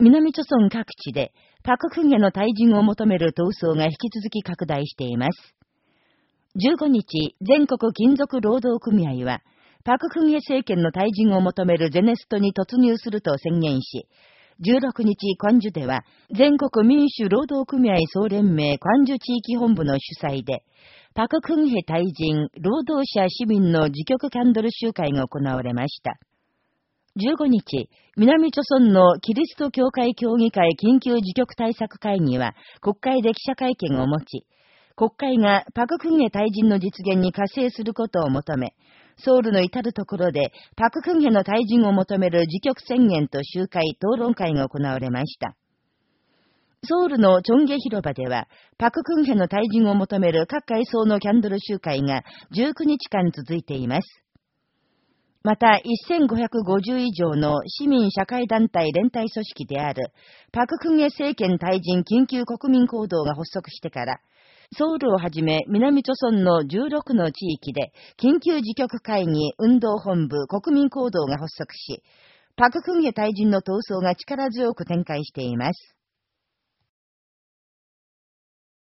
南朝村各地で、パククンヘの退陣を求める闘争が引き続き拡大しています。15日、全国金属労働組合は、パククンヘ政権の退陣を求めるゼネストに突入すると宣言し、16日、クンジュでは、全国民主労働組合総連盟クンジュ地域本部の主催で、パククンヘ退陣、労働者市民の自局キャンドル集会が行われました。15日、南朝村のキリスト教会協議会緊急自局対策会議は国会で記者会見を持ち、国会がパククンヘ退陣の実現に加勢することを求め、ソウルの至るところでパククンヘの退陣を求める自局宣言と集会、討論会が行われました。ソウルのチョンゲ広場では、パククンヘの退陣を求める各階層のキャンドル集会が19日間続いています。また、1550以上の市民社会団体連帯組織である、パククンゲ政権退陣緊急国民行動が発足してから、ソウルをはじめ南朝村の16の地域で緊急自局会議運動本部国民行動が発足し、パククンゲ退陣の闘争が力強く展開しています。